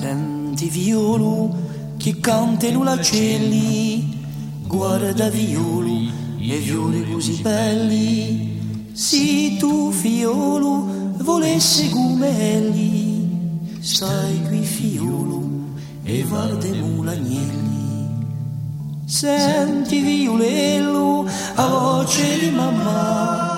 Senti violo che cantano l'acelli, guarda violo e violi così belli. Se tu fiolo volessi gumelli, stai qui fiolo e guardemo l'agnelli. Senti violello a voce di mamma,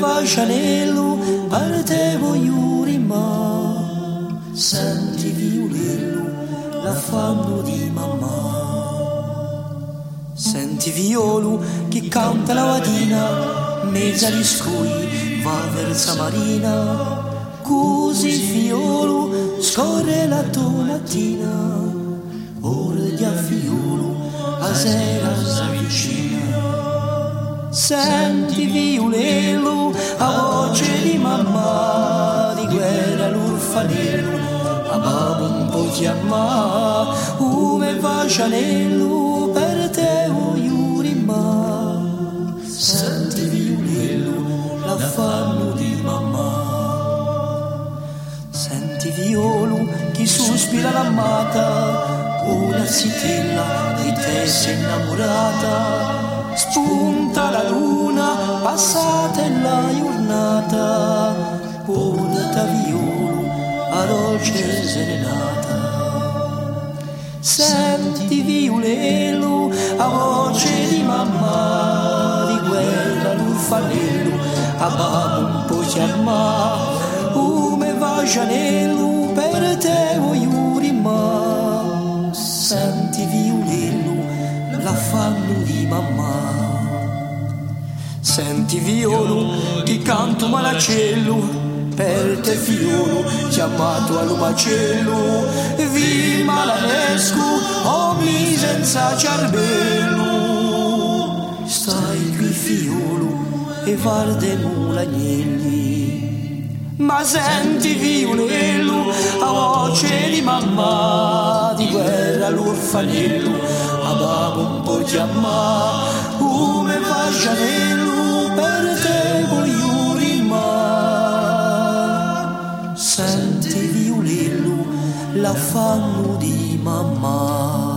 va Cianello, per te voglio rimane. Senti violello, la fanno di mamma. Senti violo che canta la mattina, mezza di scui, va verso marina. Così fiolo scorre la tua mattina, ora di a fiolo, a sera s'avvicina. Senti violello, a voce di mamma, di guerra l'orfanello, a babbo un po' chiamà, come va Cianello, per te voglio rimà. Senti violello, la fanno di mamma. Senti violo, chi sospira l'amata, una zitella di te sei innamorata spunta la luna, passata la giornata, porta violo a dolce serenata. Senti violello a voce di mamma, di guerra l'uffanello, a babbo un po' chiamà, come va Gianello, violello, la fanno di mamma. Senti violo, ti canto malacello, per te fiolo, chiamato a lumacello, vi malanesco, o mi senza cervello. Stai qui fiolo, e vardemo l'agnelli. Ma senti violello, a voce di mamma, di guerra l'orfanello, a un po' chiamà, come va Gianello, per te voglio rimà. Senti violello, la fanno di mamma.